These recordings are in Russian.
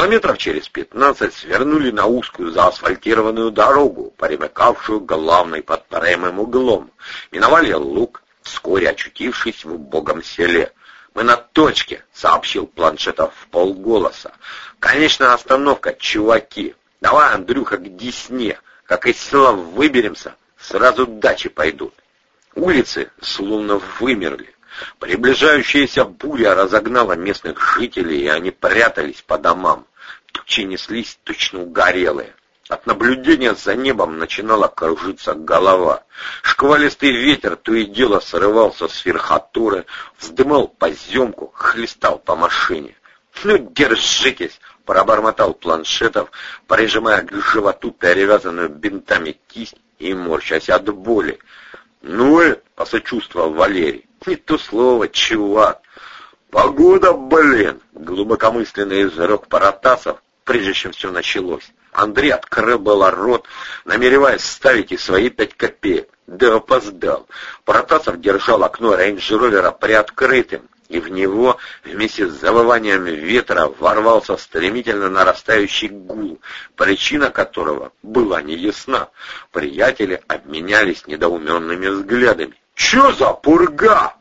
Километров через пятнадцать свернули на узкую заасфальтированную дорогу, примыкавшую к главной под прямым углом. Миновали луг, вскоре очутившись в убогом селе. «Мы на точке», — сообщил планшетов в полголоса. «Конечная остановка, чуваки. Давай, Андрюха, к Десне. Как из села выберемся, сразу дачи пойдут». Улицы словно вымерли. Приближающаяся буря разогнала местных жителей, и они прятались по домам. Тучи неслись точно угорелые. От наблюдения за небом начинала кружиться голова. Шквалистый ветер то и дело срывался с верхотуры, вздымал поземку, хлестал по машине. «Ну, держитесь!» — пробормотал планшетов, прижимая к животу перевязанную бинтами кисть и морщась от боли. «Ну, и...» — посочувствовал Валерий. «Не то слово, чувак!» «Погода, блин!» — глубокомысленный изрек Паратасов, прежде чем все началось. Андрей открыл было рот, намереваясь ставить и свои пять копеек. Да опоздал. Протасов держал окно рейндж-ровера приоткрытым, и в него вместе с завыванием ветра ворвался стремительно нарастающий гул, причина которого была неясна. Приятели обменялись недоуменными взглядами. «Чё за пурга?»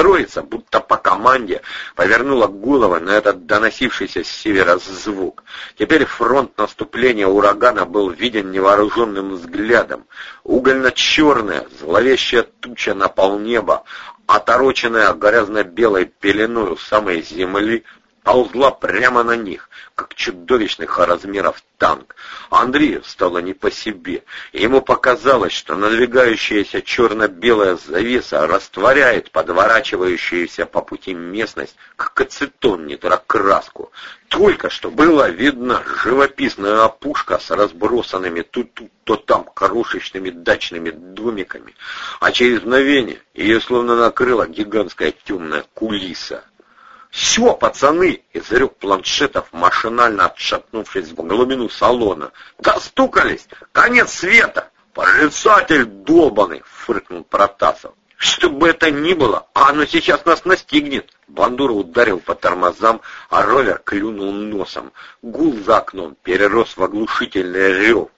Троица, будто по команде, повернула головы на этот доносившийся с севера звук. Теперь фронт наступления урагана был виден невооруженным взглядом. Угольно-черная, зловещая туча на полнеба, отороченная грязно-белой пеленой у самой земли, ползла прямо на них, как чудовищных размеров танк. Андрею стало не по себе, ему показалось, что надвигающаяся черно-белая завеса растворяет подворачивающуюся по пути местность, как ацетон нитрокраску. Только что было видно живописная опушка с разбросанными тут, тут то там крошечными дачными домиками, а через мгновение ее словно накрыла гигантская темная кулиса. «Все, пацаны!» — изрек планшетов, машинально отшатнувшись в глубину салона. «Достукались! Конец света!» «Прорицатель долбанный!» — фыркнул Протасов. «Что бы это ни было, а оно сейчас нас настигнет!» Бандура ударил по тормозам, а ровер клюнул носом. Гул за окном перерос в оглушительный рев.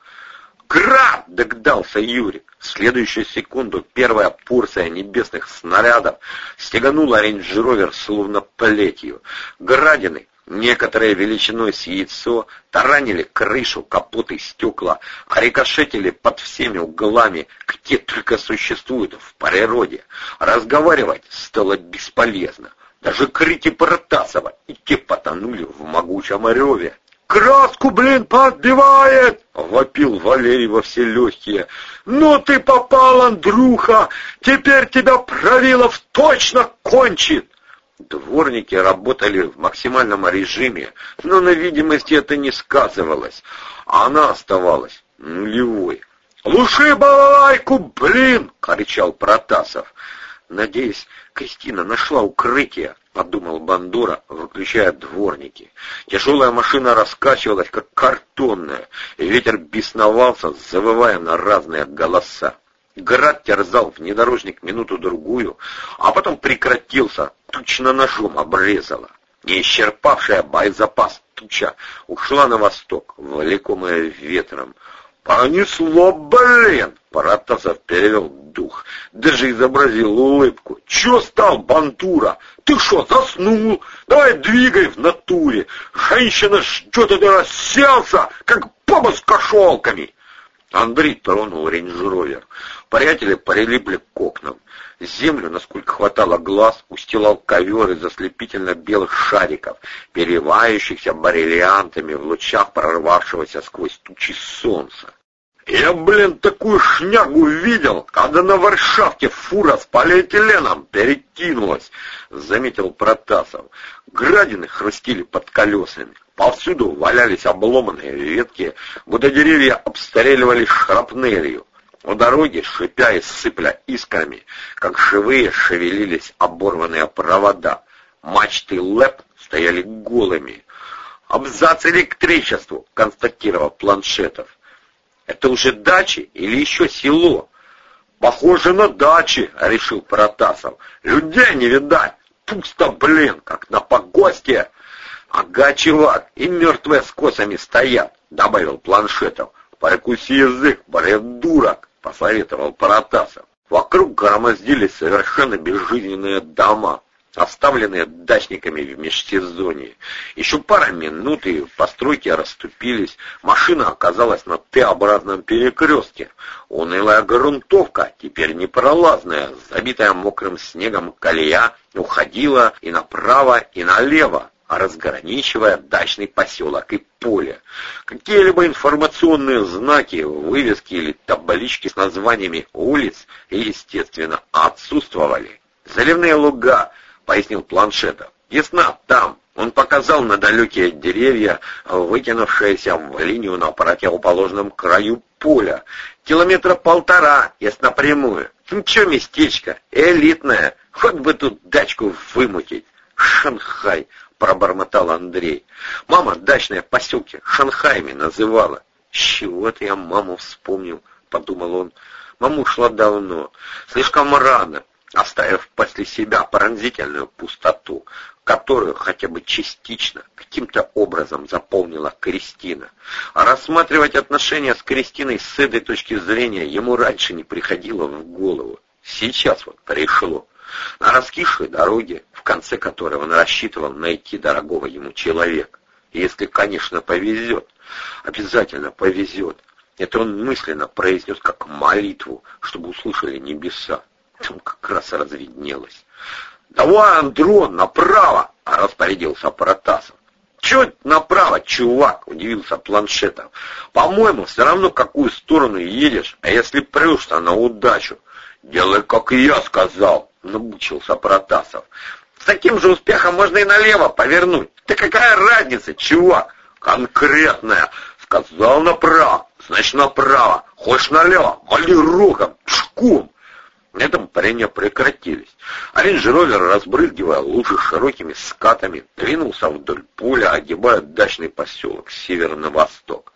«Град!» — догадался Юрик. В следующую секунду первая порция небесных снарядов стеганула рейндж-ровер словно плетью. Градины, некоторые величиной с яйцо, таранили крышу, капоты, стекла, а рикошетили под всеми углами, где только существуют в природе. Разговаривать стало бесполезно. Даже крики Протасова и те потонули в могучем реве. «Краску, блин, подбивает!» — вопил Валерий во все легкие. «Ну ты попал, Андрюха! Теперь тебя Правилов точно кончит!» Дворники работали в максимальном режиме, но на видимости это не сказывалось, а она оставалась нулевой. «Луши балалайку, блин!» — кричал Протасов. Надеюсь, Кристина нашла укрытие, — подумал Бандура, выключая дворники. Тяжелая машина раскачивалась, как картонная, и ветер бесновался, завывая на разные голоса. Град терзал внедорожник минуту-другую, а потом прекратился, точно ножом обрезала. Неисчерпавшая боезапас туча ушла на восток, влекомая ветром. «Понесло, блин!» — Протасов перевел дух, даже изобразил улыбку. «Чё стал, Бандура? Ты что, заснул? Давай двигай в натуре! Женщина, что ты расселся, как баба с кошелками!» Андрей тронул рейндж-ровер. Приятели прилипли к окнам. Землю, насколько хватало глаз, устилал ковер из ослепительно-белых шариков, переливающихся барельянтами в лучах прорвавшегося сквозь тучи солнца. Я, блин, такую шнягу видел, когда на Варшавке фура с полиэтиленом перекинулась, — заметил Протасов. Градины хрустили под колесами. Повсюду валялись обломанные ветки, будто деревья обстреливались шрапнелью. У дороги, шипя и сыпля искрами, как живые шевелились оборванные провода. Мачты ЛЭП стояли голыми. «Абзац электричеству!» — констатировал Планшетов. Это уже дачи или еще село? Похоже на дачи, решил Протасов. Людей не видать. Пусто, блин, как на погосте. «Ага, чувак, и мертвые с косами стоят», — добавил Планшетов. «Прикуси язык, бред дурак», — посоветовал Паратасов. Вокруг громоздились совершенно безжизненные дома, оставленные дачниками в межсезонье. Еще пара минут, и постройки расступились. Машина оказалась на Т-образном перекрестке. Унылая грунтовка, теперь непролазная, забитая мокрым снегом колея, уходила и направо, и налево разграничивая дачный поселок и поле. Какие-либо информационные знаки, вывески или таблички с названиями улиц, естественно, отсутствовали. «Заливные луга», — пояснил Планшетов. «Ясно, там». Он показал на далекие деревья, вытянувшиеся в линию на противоположном краю поля. Километра полтора, если напрямую. Ничего местечко, элитное. Хоть бы тут дачку вымутить. Шанхай, пробормотал Андрей. Мама дачные поселки Шанхаями называла. С чего-то я маму вспомнил, подумал он. Мама ушла давно, слишком рано, оставив после себя пронзительную пустоту, которую хотя бы частично, каким-то образом заполнила Кристина. А рассматривать отношения с Кристиной с этой точки зрения ему раньше не приходило в голову. Сейчас вот пришло. На раскисшей дороге, в конце которой он рассчитывал найти дорогого ему человека. Если, конечно, повезет. Обязательно повезет. Это он мысленно произнес как молитву, чтобы услышали небеса. Там как раз разведнелось. «Давай, Андрон, направо!» — распорядился Протасов. «Чё направо, чувак?» — удивился Планшетов. «По-моему, все равно, какую сторону едешь, а если прешь, то на удачу. Делай, как я сказал!» — намучился Протасов. «С таким же успехом можно и налево повернуть. Да какая разница, чувак?» «Конкретная!» «Сказал направо, значит направо. Хочешь налево, вали рогом, пешком!» На этом парения прекратились. Рейндж-ровер, разбрызгивая лужи широкими скатами, двинулся вдоль поля, огибая дачный поселок с севера на восток.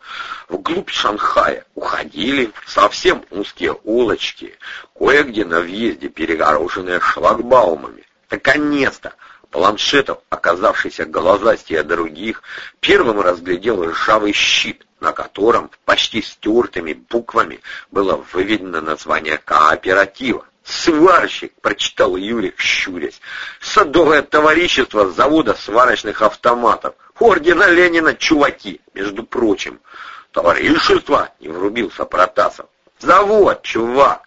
Вглубь Шанхая уходили совсем узкие улочки, кое-где на въезде перегороженные шлагбаумами. Наконец-то! Планшетов, оказавшийся глазастее других, первым разглядел ржавый щит, на котором почти стертыми буквами было выведено название кооператива. «Сварщик!» — прочитал Юрик, щурясь. «Садовое товарищество завода сварочных автоматов. Ордена Ленина, чуваки, между прочим». «Товарищество!» — не врубился Протасов. «Завод, чувак!»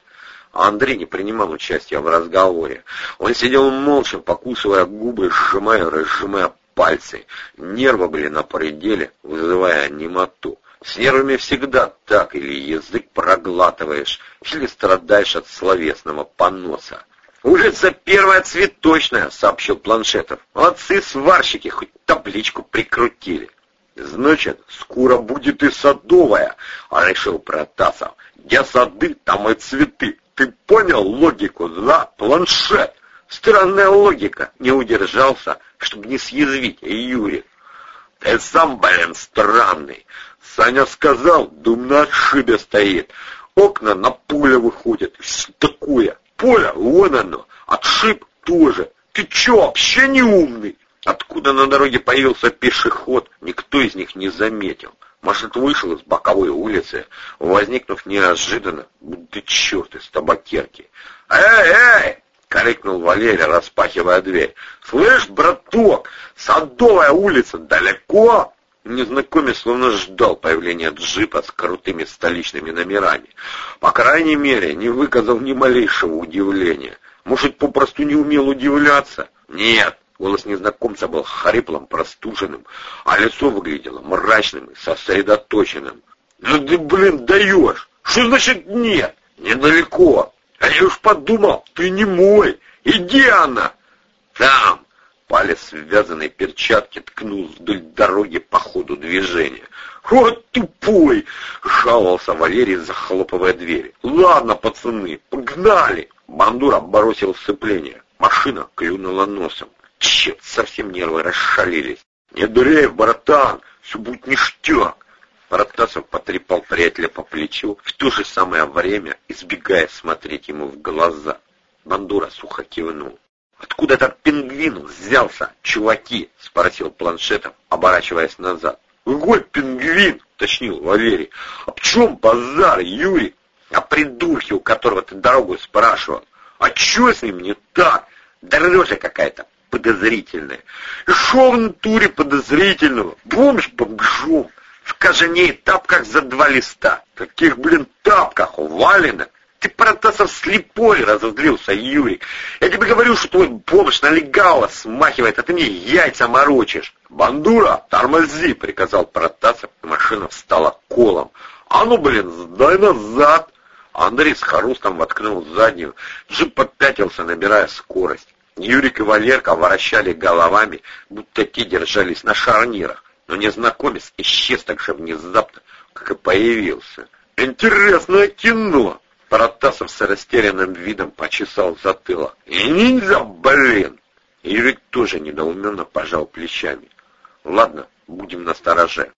Андрей не принимал участия в разговоре. Он сидел молча, покусывая губы, сжимая и разжимая пальцы. Нервы были на пределе, вызывая немоту. С нервами всегда так, или язык проглатываешь, или страдаешь от словесного поноса. «Улица первая цветочная», — сообщил Планшетов. «Отцы-сварщики хоть табличку прикрутили». «Значит, скоро будет и садовая», — решил Протасов. «Где сады, там и цветы. Ты понял логику, да, планшет?» Странная логика, не удержался, чтобы не съязвить Юрий. Ты сам, блин, странный. Саня сказал, дом на отшибе стоит. Окна на поле выходят. Все такое. Поле, вон оно. Отшиб тоже. Ты чё, вообще не умный? Откуда на дороге появился пешеход, никто из них не заметил. Может, вышел из боковой улицы, возникнув неожиданно, будто черт из табакерки. «Эй, эй!» — крикнул Валерий, распахивая дверь. «Слышь, браток, Садовая улица далеко?» Незнакомец словно ждал появления джипа с крутыми столичными номерами. По крайней мере, не выказал ни малейшего удивления. Может, попросту не умел удивляться? Нет, голос незнакомца был хриплым, простуженным, а лицо выглядело мрачным и сосредоточенным. «Ну ты, блин, даешь! Что значит нет? Недалеко!» А я уж подумал, ты не мой. Иди она. Там. Палец в вязаной перчатке ткнул вдоль дороги по ходу движения. «Вот тупой!» — жаловался Валерий, захлопывая двери. «Ладно, пацаны, погнали!» Бандура бросил сцепление. Машина клюнула носом. Черт, совсем нервы расшалились. «Не дурей, братан, все будет ништяк!» Протасов потрепал приятеля по плечу, в то же самое время избегая смотреть ему в глаза. Бандура сухо кивнул. «Откуда этот пингвин взялся, чуваки?» — спросил Планшетов, оборачиваясь назад. «Какой пингвин?» — уточнил Валерий. «А в чем базар, Юрий?» «А придурке, у которого ты дорогу спрашивал. А что с ним не так? Дорожа какая-то подозрительная. И шо в натуре подозрительного? Бомж бомжом. В кожане и тапках за два листа. Каких, блин, тапках? Валенок? Ты, Протасов, слепой, разозлился Юрик. Я тебе говорю, что твой бомж налегало смахивает, а ты мне яйца морочишь. Бандура, тормози, приказал Протасов, и машина встала колом. А ну, блин, сдай назад. Андрей с хрустом воткнул заднюю. Джип попятился, набирая скорость. Юрик и Валерка вращали головами, будто те держались на шарнирах. Но незнакомец исчез так же внезапно, как и появился. «Интересное кино!» Протасов с растерянным видом почесал затылок. «И ниндзя, блин!» Юрик тоже недоуменно пожал плечами. «Ладно, будем настороже».